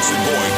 SlossedBoy.com.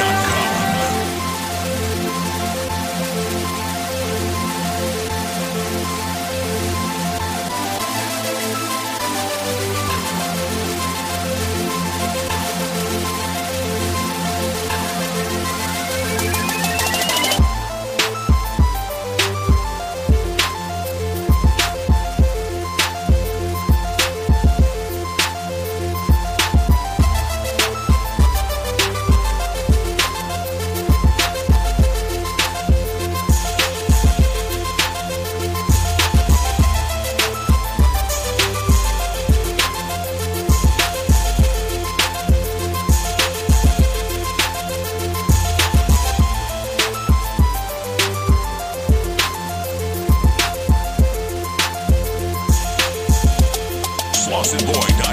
SlossedBoy.com.